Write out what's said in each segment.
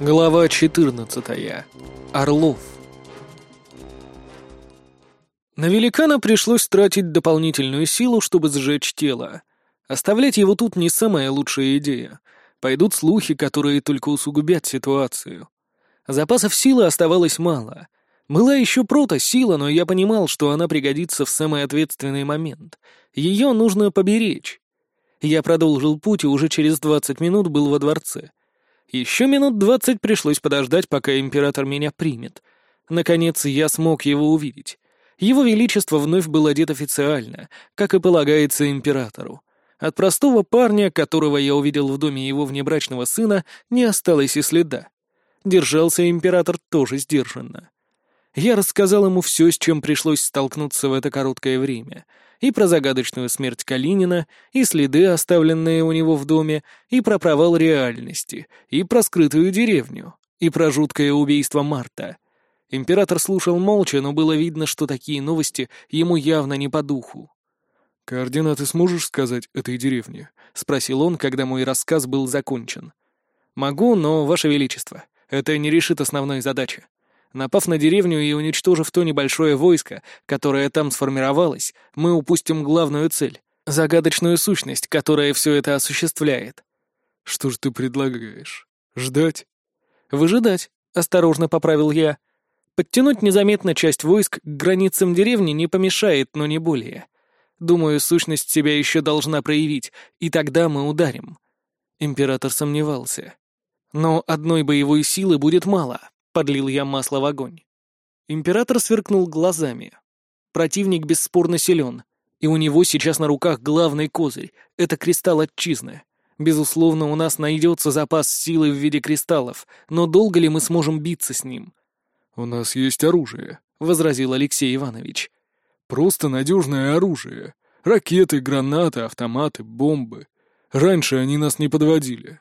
Глава 14. Орлов. На великана пришлось тратить дополнительную силу, чтобы сжечь тело. Оставлять его тут не самая лучшая идея. Пойдут слухи, которые только усугубят ситуацию. Запасов силы оставалось мало. Была еще прото-сила, но я понимал, что она пригодится в самый ответственный момент. Ее нужно поберечь. Я продолжил путь и уже через 20 минут был во дворце — еще минут двадцать пришлось подождать, пока император меня примет. Наконец, я смог его увидеть. Его Величество вновь был одет официально, как и полагается императору. От простого парня, которого я увидел в доме его внебрачного сына, не осталось и следа. Держался император тоже сдержанно. Я рассказал ему все, с чем пришлось столкнуться в это короткое время — и про загадочную смерть Калинина, и следы, оставленные у него в доме, и про провал реальности, и про скрытую деревню, и про жуткое убийство Марта. Император слушал молча, но было видно, что такие новости ему явно не по духу. «Координаты сможешь сказать этой деревне?» — спросил он, когда мой рассказ был закончен. «Могу, но, Ваше Величество, это не решит основной задачи. Напав на деревню и уничтожив то небольшое войско, которое там сформировалось, мы упустим главную цель — загадочную сущность, которая все это осуществляет. Что же ты предлагаешь? Ждать? Выжидать, — осторожно поправил я. Подтянуть незаметно часть войск к границам деревни не помешает, но не более. Думаю, сущность себя еще должна проявить, и тогда мы ударим. Император сомневался. Но одной боевой силы будет мало, Подлил я масло в огонь. Император сверкнул глазами. Противник бесспорно силен, и у него сейчас на руках главный козырь — это кристалл отчизны. Безусловно, у нас найдется запас силы в виде кристаллов, но долго ли мы сможем биться с ним? «У нас есть оружие», — возразил Алексей Иванович. «Просто надежное оружие. Ракеты, гранаты, автоматы, бомбы. Раньше они нас не подводили».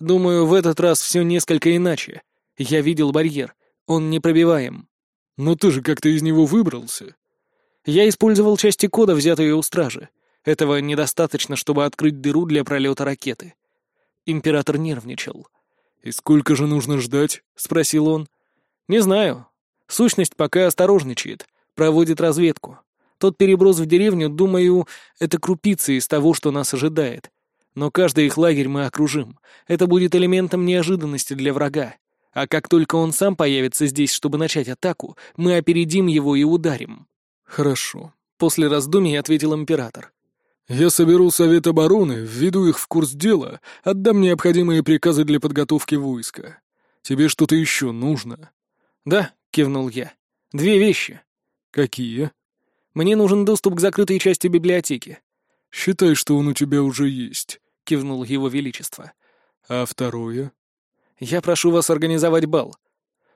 «Думаю, в этот раз все несколько иначе. Я видел барьер. Он непробиваем. Но ты же как-то из него выбрался. Я использовал части кода, взятые у стражи. Этого недостаточно, чтобы открыть дыру для пролета ракеты. Император нервничал. «И сколько же нужно ждать?» — спросил он. «Не знаю. Сущность пока осторожничает, проводит разведку. Тот переброс в деревню, думаю, это крупицы из того, что нас ожидает. Но каждый их лагерь мы окружим. Это будет элементом неожиданности для врага. А как только он сам появится здесь, чтобы начать атаку, мы опередим его и ударим». «Хорошо», — после раздумий ответил император. «Я соберу Совет обороны, введу их в курс дела, отдам необходимые приказы для подготовки войска. Тебе что-то еще нужно?» «Да», — кивнул я. «Две вещи». «Какие?» «Мне нужен доступ к закрытой части библиотеки». «Считай, что он у тебя уже есть», — кивнул его величество. «А второе?» Я прошу вас организовать бал».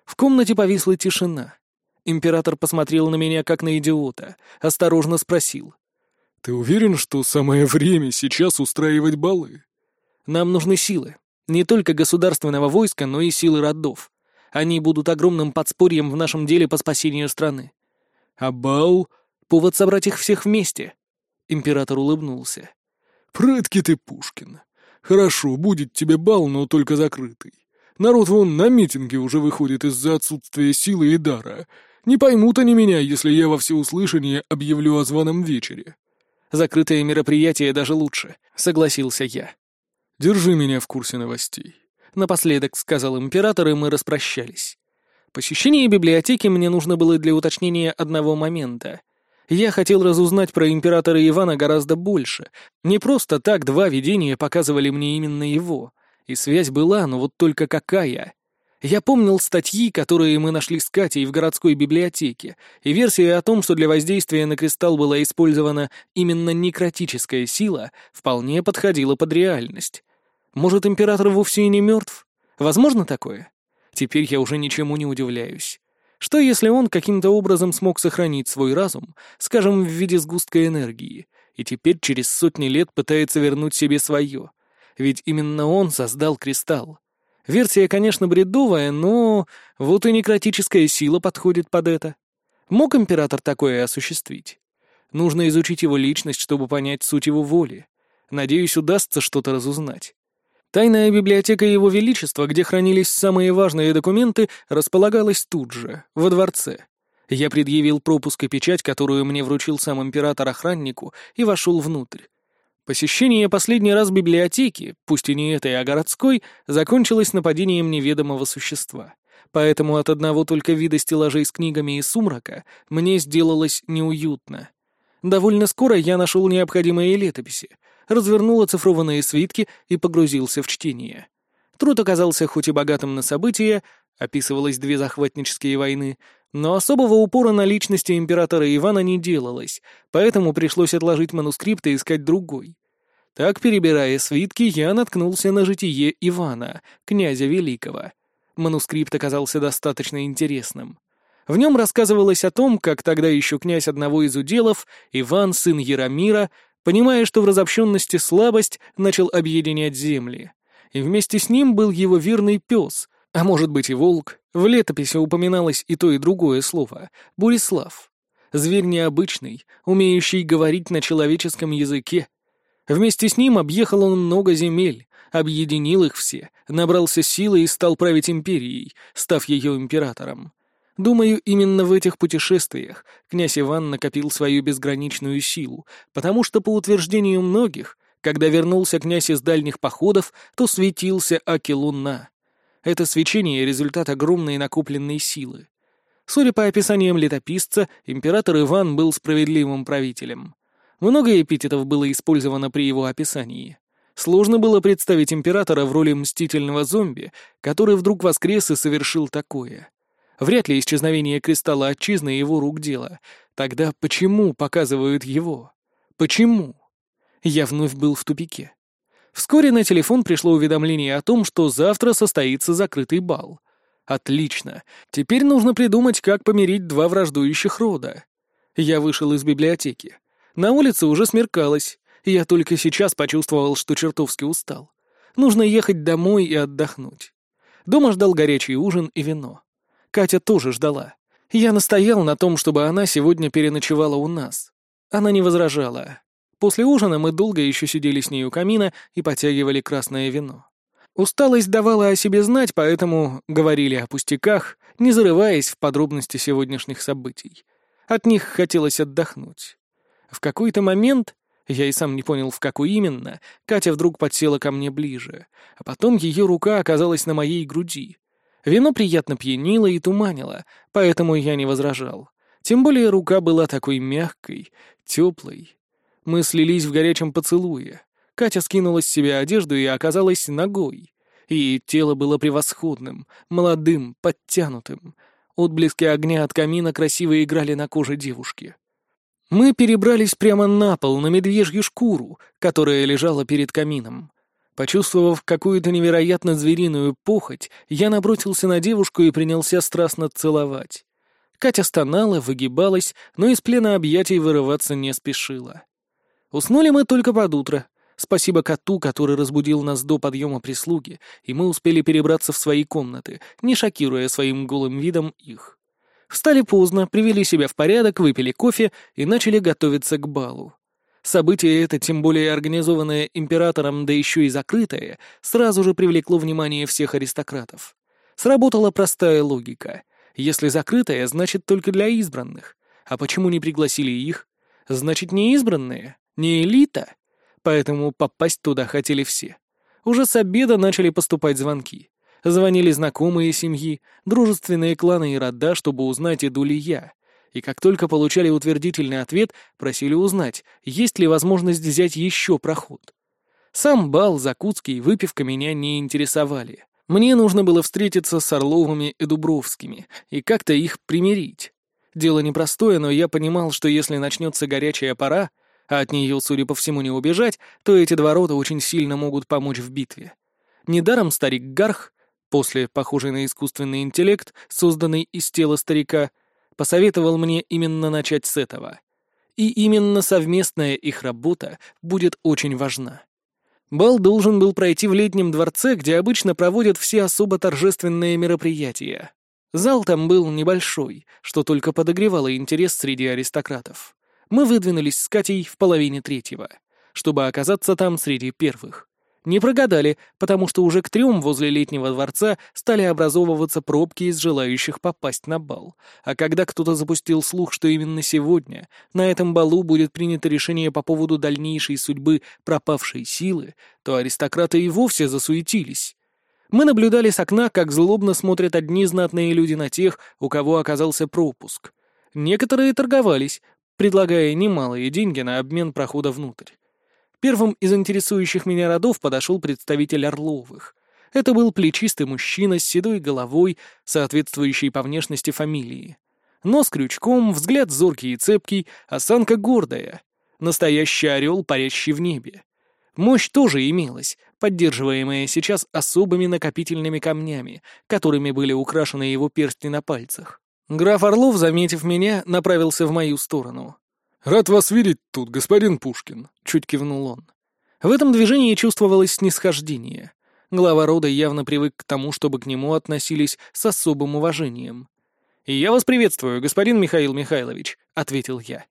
В комнате повисла тишина. Император посмотрел на меня как на идиота, осторожно спросил. «Ты уверен, что самое время сейчас устраивать балы?» «Нам нужны силы. Не только государственного войска, но и силы родов. Они будут огромным подспорьем в нашем деле по спасению страны. А бал — повод собрать их всех вместе». Император улыбнулся. «Прытки ты, Пушкин. Хорошо, будет тебе бал, но только закрытый. Народ вон на митинги уже выходит из-за отсутствия силы и дара. Не поймут они меня, если я во всеуслышание объявлю о званом вечере». «Закрытое мероприятие даже лучше», — согласился я. «Держи меня в курсе новостей», — напоследок сказал император, и мы распрощались. Посещение библиотеки мне нужно было для уточнения одного момента. Я хотел разузнать про императора Ивана гораздо больше. Не просто так два видения показывали мне именно его. И связь была, но вот только какая? Я помнил статьи, которые мы нашли с Катей в городской библиотеке, и версия о том, что для воздействия на кристалл была использована именно некротическая сила, вполне подходила под реальность. Может, император вовсе и не мертв? Возможно такое? Теперь я уже ничему не удивляюсь. Что если он каким-то образом смог сохранить свой разум, скажем, в виде сгустка энергии, и теперь через сотни лет пытается вернуть себе свое? Ведь именно он создал кристалл. Версия, конечно, бредовая, но вот и некротическая сила подходит под это. Мог император такое осуществить? Нужно изучить его личность, чтобы понять суть его воли. Надеюсь, удастся что-то разузнать. Тайная библиотека Его Величества, где хранились самые важные документы, располагалась тут же, во дворце. Я предъявил пропуск и печать, которую мне вручил сам император охраннику, и вошел внутрь. Посещение последний раз библиотеки, пусть и не этой, а городской, закончилось нападением неведомого существа. Поэтому от одного только вида стеллажей с книгами и сумрака мне сделалось неуютно. Довольно скоро я нашел необходимые летописи, развернул оцифрованные свитки и погрузился в чтение. Труд оказался хоть и богатым на события, описывалось две захватнические войны, но особого упора на личности императора Ивана не делалось, поэтому пришлось отложить манускрипт и искать другой. Так, перебирая свитки, я наткнулся на житие Ивана, князя Великого. Манускрипт оказался достаточно интересным. В нем рассказывалось о том, как тогда еще князь одного из уделов, Иван, сын Яромира, понимая, что в разобщенности слабость, начал объединять земли. И вместе с ним был его верный пес, а может быть и волк. В летописи упоминалось и то, и другое слово — Бурислав. Зверь необычный, умеющий говорить на человеческом языке. Вместе с ним объехал он много земель, объединил их все, набрался силы и стал править империей, став ее императором. Думаю, именно в этих путешествиях князь Иван накопил свою безграничную силу, потому что, по утверждению многих, когда вернулся князь из дальних походов, то светился Аки Луна. Это свечение — результат огромной накопленной силы. Судя по описаниям летописца, император Иван был справедливым правителем. Много эпитетов было использовано при его описании. Сложно было представить императора в роли мстительного зомби, который вдруг воскрес и совершил такое. Вряд ли исчезновение кристалла отчизны его рук дело. Тогда почему показывают его? Почему? Я вновь был в тупике. Вскоре на телефон пришло уведомление о том, что завтра состоится закрытый бал. Отлично. Теперь нужно придумать, как помирить два враждующих рода. Я вышел из библиотеки. На улице уже смеркалось. Я только сейчас почувствовал, что чертовски устал. Нужно ехать домой и отдохнуть. Дома ждал горячий ужин и вино. Катя тоже ждала. Я настоял на том, чтобы она сегодня переночевала у нас. Она не возражала. После ужина мы долго еще сидели с ней у камина и потягивали красное вино. Усталость давала о себе знать, поэтому говорили о пустяках, не зарываясь в подробности сегодняшних событий. От них хотелось отдохнуть. В какой-то момент, я и сам не понял, в какой именно, Катя вдруг подсела ко мне ближе, а потом ее рука оказалась на моей груди. Вино приятно пьянило и туманило, поэтому я не возражал. Тем более рука была такой мягкой, теплой, мы слились в горячем поцелуе. Катя скинула с себя одежду и оказалась ногой. И тело было превосходным, молодым, подтянутым. Отблески огня от камина красиво играли на коже девушки. Мы перебрались прямо на пол, на медвежью шкуру, которая лежала перед камином. Почувствовав какую-то невероятно звериную похоть, я набросился на девушку и принялся страстно целовать. Катя стонала, выгибалась, но из плена объятий вырываться не спешила. Уснули мы только под утро. Спасибо коту, который разбудил нас до подъема прислуги, и мы успели перебраться в свои комнаты, не шокируя своим голым видом их. Встали поздно, привели себя в порядок, выпили кофе и начали готовиться к балу. Событие это, тем более организованное императором, да еще и закрытое, сразу же привлекло внимание всех аристократов. Сработала простая логика. Если закрытое, значит только для избранных. А почему не пригласили их? Значит, не избранные. Не элита, поэтому попасть туда хотели все. Уже с обеда начали поступать звонки. Звонили знакомые семьи, дружественные кланы и рода, чтобы узнать, иду ли я. И как только получали утвердительный ответ, просили узнать, есть ли возможность взять еще проход. Сам бал, закутский, выпивка меня не интересовали. Мне нужно было встретиться с Орловыми и Дубровскими и как-то их примирить. Дело непростое, но я понимал, что если начнется горячая пора, а от нее, судя по всему, не убежать, то эти два рода очень сильно могут помочь в битве. Недаром старик Гарх, после похожий на искусственный интеллект, созданный из тела старика, посоветовал мне именно начать с этого. И именно совместная их работа будет очень важна. Бал должен был пройти в летнем дворце, где обычно проводят все особо торжественные мероприятия. Зал там был небольшой, что только подогревало интерес среди аристократов мы выдвинулись с Катей в половине третьего, чтобы оказаться там среди первых. Не прогадали, потому что уже к трем возле летнего дворца стали образовываться пробки из желающих попасть на бал. А когда кто-то запустил слух, что именно сегодня на этом балу будет принято решение по поводу дальнейшей судьбы пропавшей силы, то аристократы и вовсе засуетились. Мы наблюдали с окна, как злобно смотрят одни знатные люди на тех, у кого оказался пропуск. Некоторые торговались, предлагая немалые деньги на обмен прохода внутрь. Первым из интересующих меня родов подошел представитель Орловых. Это был плечистый мужчина с седой головой, соответствующей по внешности фамилии. Нос крючком, взгляд зоркий и цепкий, осанка гордая. Настоящий орел, парящий в небе. Мощь тоже имелась, поддерживаемая сейчас особыми накопительными камнями, которыми были украшены его перстни на пальцах. Граф Орлов, заметив меня, направился в мою сторону. «Рад вас видеть тут, господин Пушкин», — чуть кивнул он. В этом движении чувствовалось снисхождение. Глава рода явно привык к тому, чтобы к нему относились с особым уважением. «И я вас приветствую, господин Михаил Михайлович», — ответил я.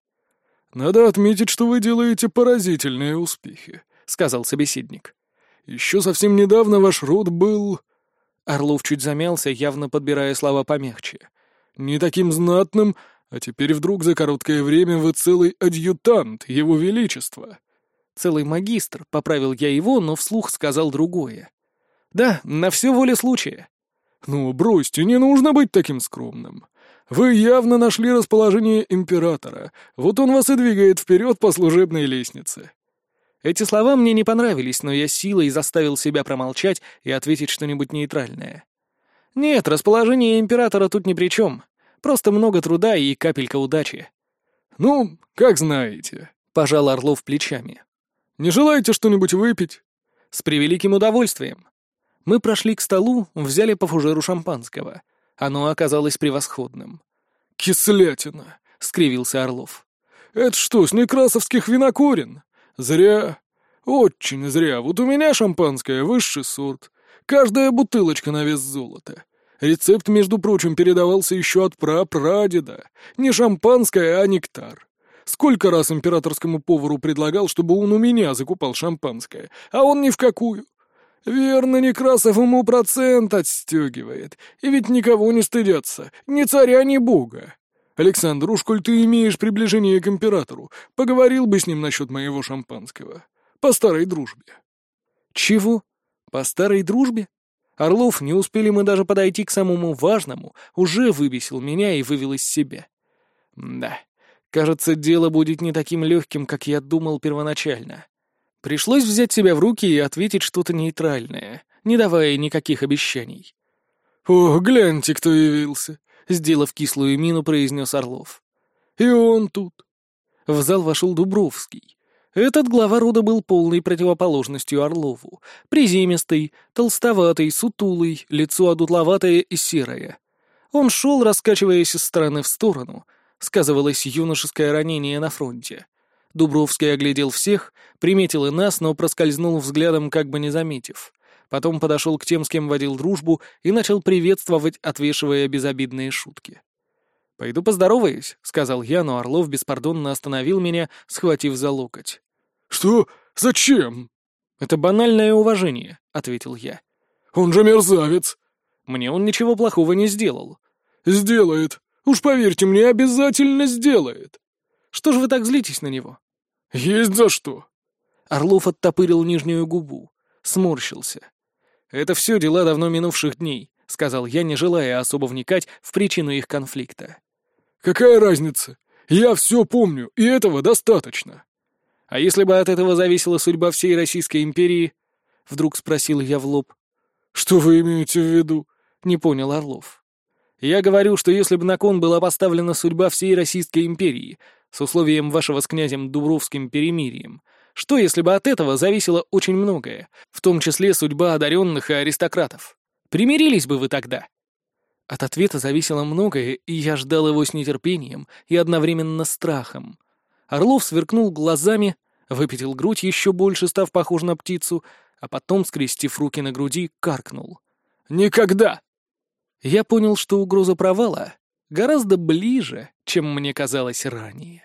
«Надо отметить, что вы делаете поразительные успехи», — сказал собеседник. «Еще совсем недавно ваш род был...» Орлов чуть замялся, явно подбирая слова помягче. «Не таким знатным, а теперь вдруг за короткое время вы целый адъютант, его величества. Целый магистр, поправил я его, но вслух сказал другое. Да, на все воле случая. Ну, бросьте, не нужно быть таким скромным. Вы явно нашли расположение императора, вот он вас и двигает вперед по служебной лестнице. Эти слова мне не понравились, но я силой заставил себя промолчать и ответить что-нибудь нейтральное. Нет, расположение императора тут ни при чем. Просто много труда и капелька удачи. «Ну, как знаете», — пожал Орлов плечами. «Не желаете что-нибудь выпить?» «С превеликим удовольствием». Мы прошли к столу, взяли по фужеру шампанского. Оно оказалось превосходным. «Кислятина», — скривился Орлов. «Это что, с некрасовских винокурен? Зря. Очень зря. Вот у меня шампанское высший сорт. Каждая бутылочка на вес золота. Рецепт, между прочим, передавался еще от прапрадеда. Не шампанское, а нектар. Сколько раз императорскому повару предлагал, чтобы он у меня закупал шампанское, а он ни в какую. Верно, Некрасов ему процент отстегивает. И ведь никого не стыдятся, ни царя, ни бога. Александр, уж коль ты имеешь приближение к императору, поговорил бы с ним насчет моего шампанского. По старой дружбе. Чего? По старой дружбе? Орлов, не успели мы даже подойти к самому важному, уже выбесил меня и вывел из себя. Да, кажется, дело будет не таким легким, как я думал первоначально. Пришлось взять себя в руки и ответить что-то нейтральное, не давая никаких обещаний. «О, гляньте, кто явился!» — сделав кислую мину, произнес Орлов. «И он тут!» В зал вошел Дубровский. Этот глава рода был полной противоположностью Орлову. Приземистый, толстоватый, сутулый, лицо одутловатое и серое. Он шел, раскачиваясь из стороны в сторону. Сказывалось юношеское ранение на фронте. Дубровский оглядел всех, приметил и нас, но проскользнул взглядом, как бы не заметив. Потом подошел к тем, с кем водил дружбу, и начал приветствовать, отвешивая безобидные шутки. «Пойду поздороваюсь», — сказал я, но Орлов беспардонно остановил меня, схватив за локоть. «Что? Зачем?» «Это банальное уважение», — ответил я. «Он же мерзавец!» «Мне он ничего плохого не сделал». «Сделает. Уж поверьте мне, обязательно сделает». «Что же вы так злитесь на него?» «Есть за что». Орлов оттопырил нижнюю губу, сморщился. «Это все дела давно минувших дней», — сказал я, не желая особо вникать в причину их конфликта. «Какая разница? Я все помню, и этого достаточно». А если бы от этого зависела судьба всей Российской империи? Вдруг спросил я в лоб. Что вы имеете в виду? Не понял Орлов. Я говорю, что если бы на кон была поставлена судьба всей Российской империи с условием вашего с князем Дубровским перемирием, что если бы от этого зависело очень многое, в том числе судьба одаренных и аристократов? Примирились бы вы тогда? От ответа зависело многое, и я ждал его с нетерпением и одновременно страхом. Орлов сверкнул глазами, выпятил грудь еще больше, став похож на птицу, а потом, скрестив руки на груди, каркнул. «Никогда!» Я понял, что угроза провала гораздо ближе, чем мне казалось ранее.